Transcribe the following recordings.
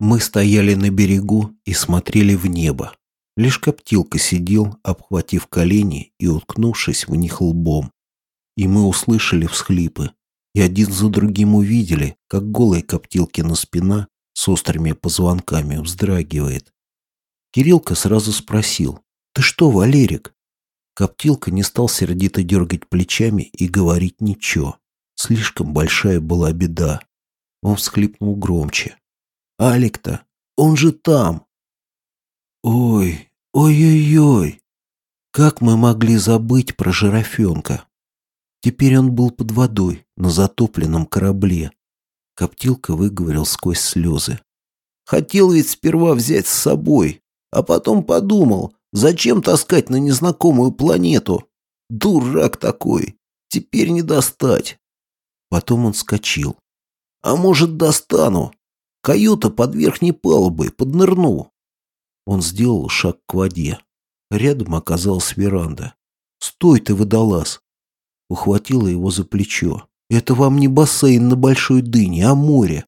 Мы стояли на берегу и смотрели в небо. Лишь коптилка сидел, обхватив колени и уткнувшись в них лбом. И мы услышали всхлипы, и один за другим увидели, как голая коптилкина спина с острыми позвонками вздрагивает. Кириллка сразу спросил, «Ты что, Валерик?» Коптилка не стал сердито дергать плечами и говорить ничего. Слишком большая была беда. Он всхлипнул громче. «Алик-то, он же там!» «Ой, ой-ой-ой! Как мы могли забыть про жирафенка?» Теперь он был под водой, на затопленном корабле. Коптилка выговорил сквозь слезы. «Хотел ведь сперва взять с собой, а потом подумал, Зачем таскать на незнакомую планету? Дурак такой. Теперь не достать. Потом он скочил. А может, достану? Каюта под верхней палубой, поднырну. Он сделал шаг к воде. Рядом оказалась веранда. «Стой ты, водолаз!» Ухватила его за плечо. «Это вам не бассейн на большой дыне, а море!»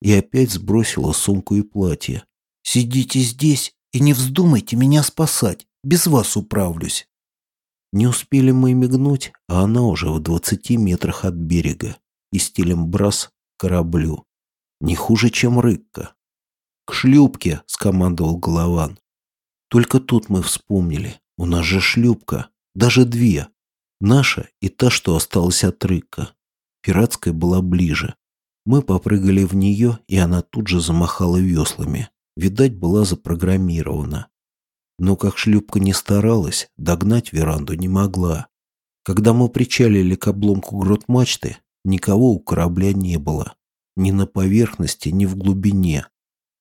И опять сбросила сумку и платье. «Сидите здесь и не вздумайте меня спасать, без вас управлюсь. Не успели мы мигнуть, а она уже в двадцати метрах от берега и стилем брас к кораблю. Не хуже, чем рыбка. «К шлюпке!» — скомандовал Голован. Только тут мы вспомнили. У нас же шлюпка. Даже две. Наша и та, что осталась от рыка. Пиратская была ближе. Мы попрыгали в нее, и она тут же замахала веслами видать, была запрограммирована. Но как шлюпка не старалась, догнать веранду не могла. Когда мы причалили к обломку грот мачты, никого у корабля не было. Ни на поверхности, ни в глубине.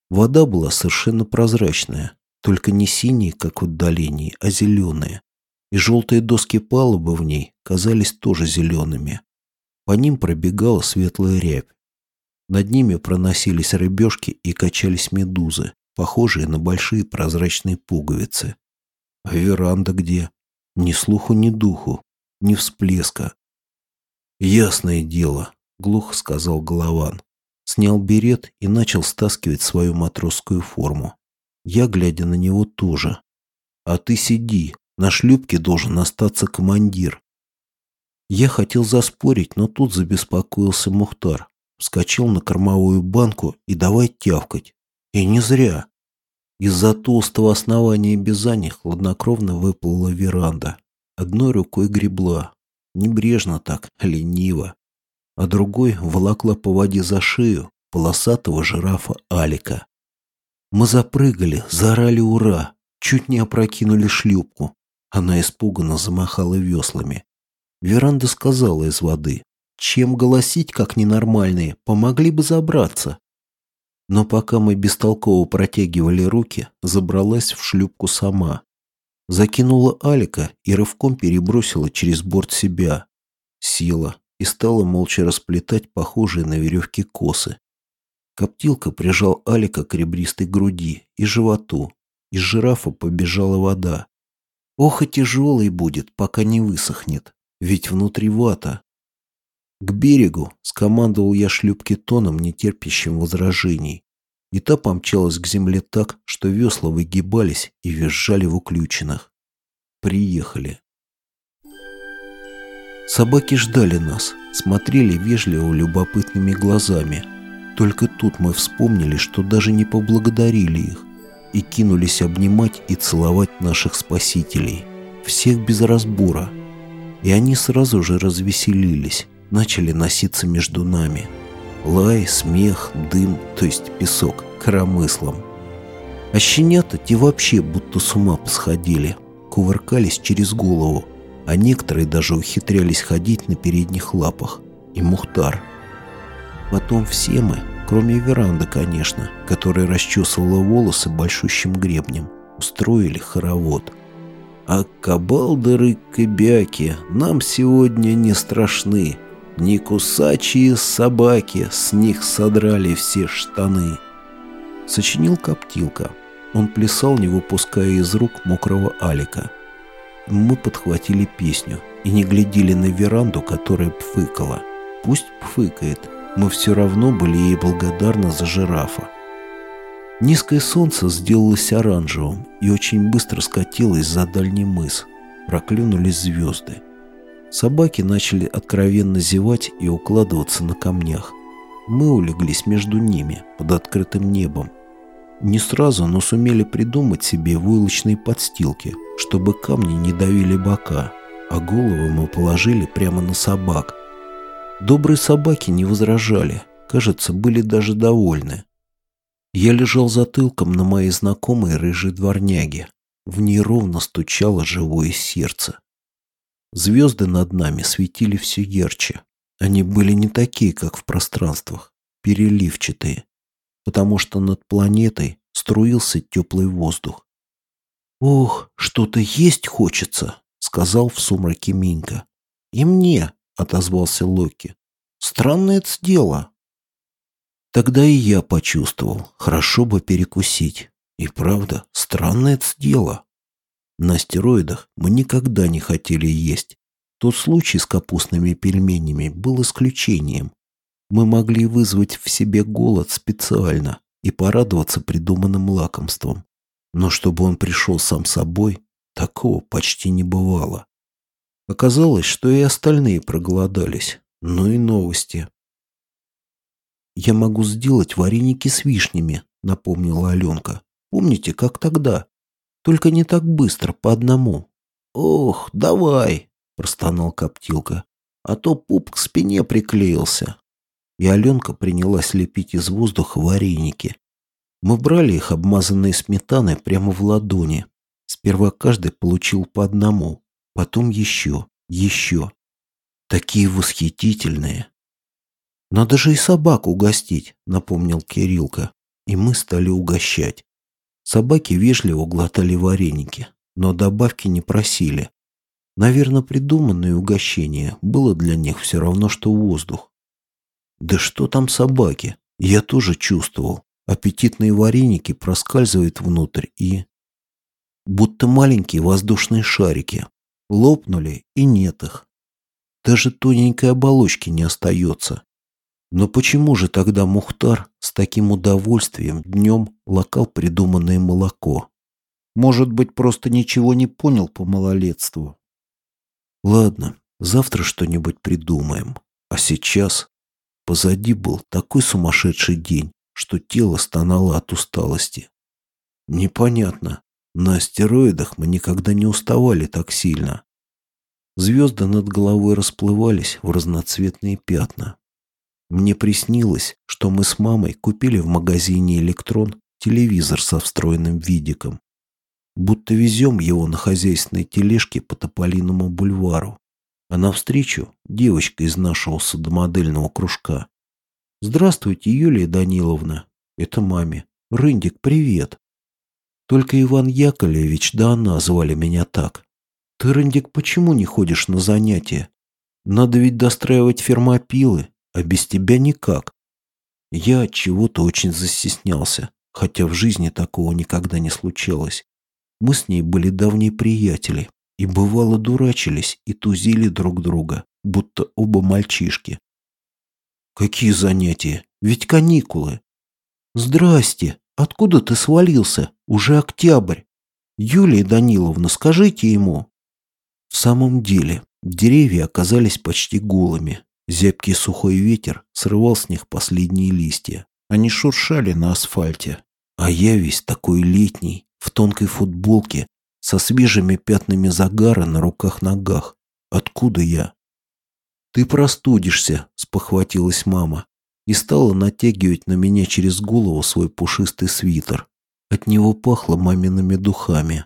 Вода была совершенно прозрачная, только не синяя, как в отдалении, а зеленая. И желтые доски палубы в ней казались тоже зелеными. По ним пробегала светлая рябь. Над ними проносились рыбешки и качались медузы, похожие на большие прозрачные пуговицы. А веранда где? Ни слуху, ни духу, ни всплеска. «Ясное дело», — глухо сказал Голован. Снял берет и начал стаскивать свою матросскую форму. Я, глядя на него, тоже. «А ты сиди, на шлюпке должен остаться командир». Я хотел заспорить, но тут забеспокоился Мухтар вскочил на кормовую банку и давай тявкать. И не зря. Из-за толстого основания бизани хладнокровно выплыла веранда. Одной рукой гребла. Небрежно так, лениво. А другой волокла по воде за шею полосатого жирафа Алика. Мы запрыгали, заорали «Ура!», чуть не опрокинули шлюпку. Она испуганно замахала веслами. Веранда сказала из воды. Чем голосить, как ненормальные, помогли бы забраться. Но пока мы бестолково протягивали руки, забралась в шлюпку сама. Закинула Алика и рывком перебросила через борт себя. Села и стала молча расплетать похожие на веревки косы. Коптилка прижал Алика к ребристой груди и животу. Из жирафа побежала вода. Ох и тяжелый будет, пока не высохнет, ведь внутри вата. К берегу скомандовал я шлюпки тоном, нетерпящим возражений. И та помчалась к земле так, что весла выгибались и визжали в уключенных. Приехали. Собаки ждали нас, смотрели вежливо любопытными глазами. Только тут мы вспомнили, что даже не поблагодарили их и кинулись обнимать и целовать наших спасителей. Всех без разбора. И они сразу же развеселились начали носиться между нами. Лай, смех, дым, то есть песок, коромыслом. А щенята те вообще будто с ума посходили, кувыркались через голову, а некоторые даже ухитрялись ходить на передних лапах. И Мухтар. Потом все мы, кроме веранды, конечно, которая расчесывала волосы большущим гребнем, устроили хоровод. А кабалдеры кобяки нам сегодня не страшны, не кусачие собаки, с них содрали все штаны. Сочинил Коптилка. Он плясал, не выпуская из рук мокрого Алика. Мы подхватили песню и не глядели на веранду, которая пфыкала. Пусть пфыкает, мы все равно были ей благодарны за жирафа. Низкое солнце сделалось оранжевым и очень быстро скатилось за дальний мыс. Проклюнулись звезды. Собаки начали откровенно зевать и укладываться на камнях. Мы улеглись между ними, под открытым небом. Не сразу, но сумели придумать себе войлочные подстилки, чтобы камни не давили бока, а головы мы положили прямо на собак. Добрые собаки не возражали, кажется, были даже довольны. Я лежал затылком на моей знакомой рыжей дворняге. В ней ровно стучало живое сердце. Звезды над нами светили все ярче. Они были не такие, как в пространствах, переливчатые, потому что над планетой струился теплый воздух. «Ох, что-то есть хочется», — сказал в сумраке Минька. «И мне», — отозвался Локи. «Странное это дело». Тогда и я почувствовал, хорошо бы перекусить. И правда, странное это дело. На стероидах мы никогда не хотели есть. Тот случай с капустными пельменями был исключением. Мы могли вызвать в себе голод специально и порадоваться придуманным лакомством. Но чтобы он пришел сам собой, такого почти не бывало. Оказалось, что и остальные проголодались. Ну и новости. «Я могу сделать вареники с вишнями», — напомнила Аленка. «Помните, как тогда? Только не так быстро, по одному». «Ох, давай», — простонал Коптилка, «а то пуп к спине приклеился». И Аленка принялась лепить из воздуха вареники. Мы брали их, обмазанные сметаной, прямо в ладони. Сперва каждый получил по одному, потом еще, еще. Такие восхитительные. «Надо же и собаку угостить», — напомнил Кириллка. И мы стали угощать. Собаки вежливо глотали вареники, но добавки не просили. Наверное, придуманное угощение было для них все равно, что воздух. Да что там собаки? Я тоже чувствовал. Аппетитные вареники проскальзывают внутрь и... Будто маленькие воздушные шарики. Лопнули, и нет их. Даже тоненькой оболочки не остается. Но почему же тогда Мухтар с таким удовольствием днем лакал придуманное молоко? Может быть, просто ничего не понял по малолетству? Ладно, завтра что-нибудь придумаем. А сейчас позади был такой сумасшедший день, что тело стонало от усталости. Непонятно, на астероидах мы никогда не уставали так сильно. Звезды над головой расплывались в разноцветные пятна. Мне приснилось, что мы с мамой купили в магазине «Электрон» телевизор со встроенным видиком. Будто везем его на хозяйственной тележке по Тополиному бульвару. А навстречу девочка из нашего судомодельного кружка. «Здравствуйте, Юлия Даниловна». Это маме. «Рындик, привет». Только Иван Яковлевич да она звали меня так. «Ты, Рындик, почему не ходишь на занятия? Надо ведь достраивать фермопилы, а без тебя никак. Я от чего-то очень застеснялся, хотя в жизни такого никогда не случалось. Мы с ней были давние приятели и бывало дурачились и тузили друг друга, будто оба мальчишки. Какие занятия? Ведь каникулы. Здрасте. Откуда ты свалился? Уже октябрь. Юлия Даниловна, скажите ему. В самом деле, деревья оказались почти голыми, Зябкий сухой ветер срывал с них последние листья. Они шуршали на асфальте. А я весь такой летний, в тонкой футболке, со свежими пятнами загара на руках-ногах. Откуда я? «Ты простудишься», — спохватилась мама и стала натягивать на меня через голову свой пушистый свитер. От него пахло мамиными духами.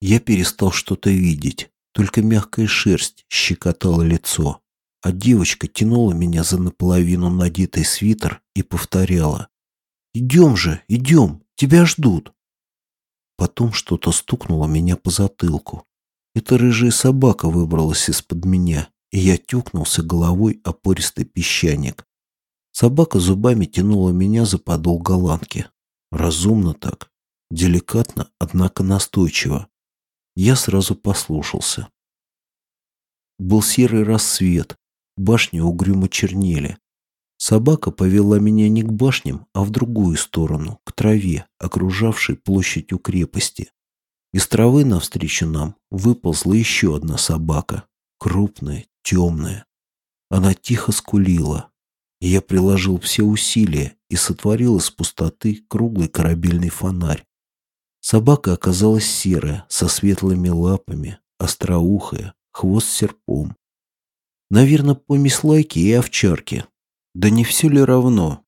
Я перестал что-то видеть, только мягкая шерсть щекотала лицо а девочка тянула меня за наполовину надетый свитер и повторяла. «Идем же, идем, тебя ждут». Потом что-то стукнуло меня по затылку. Эта рыжая собака выбралась из-под меня, и я тюкнулся головой о пористый песчаник. Собака зубами тянула меня за подол голландки. Разумно так, деликатно, однако настойчиво. Я сразу послушался. Был серый рассвет, Башни угрюмо чернели. Собака повела меня не к башням, а в другую сторону, к траве, окружавшей площадь у крепости. Из травы навстречу нам выползла еще одна собака, крупная, темная. Она тихо скулила. Я приложил все усилия и сотворил из пустоты круглый корабельный фонарь. Собака оказалась серая, со светлыми лапами, остроухая, хвост серпом. Наверное, помесь лайки и овчарки. Да не все ли равно?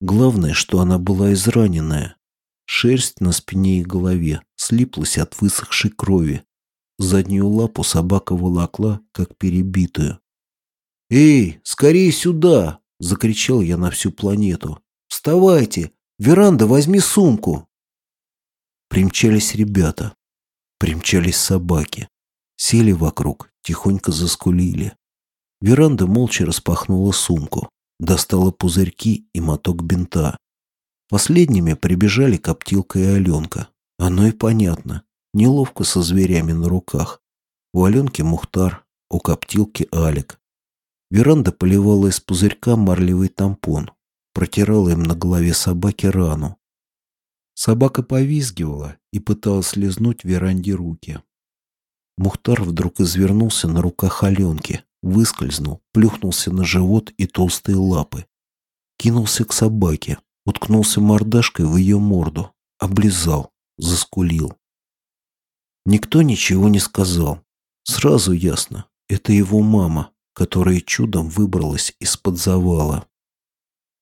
Главное, что она была израненная. Шерсть на спине и голове слиплась от высохшей крови. Заднюю лапу собака волокла, как перебитую. «Эй, скорее сюда!» — закричал я на всю планету. «Вставайте! Веранда, возьми сумку!» Примчались ребята. Примчались собаки. Сели вокруг, тихонько заскулили. Веранда молча распахнула сумку, достала пузырьки и моток бинта. Последними прибежали Коптилка и Аленка. Оно и понятно. Неловко со зверями на руках. У Аленки Мухтар, у Коптилки Алик. Веранда поливала из пузырька марлевый тампон. Протирала им на голове собаки рану. Собака повизгивала и пыталась лизнуть Веранде руки. Мухтар вдруг извернулся на руках Аленки, выскользнул, плюхнулся на живот и толстые лапы. Кинулся к собаке, уткнулся мордашкой в ее морду, облизал, заскулил. Никто ничего не сказал. Сразу ясно, это его мама, которая чудом выбралась из-под завала.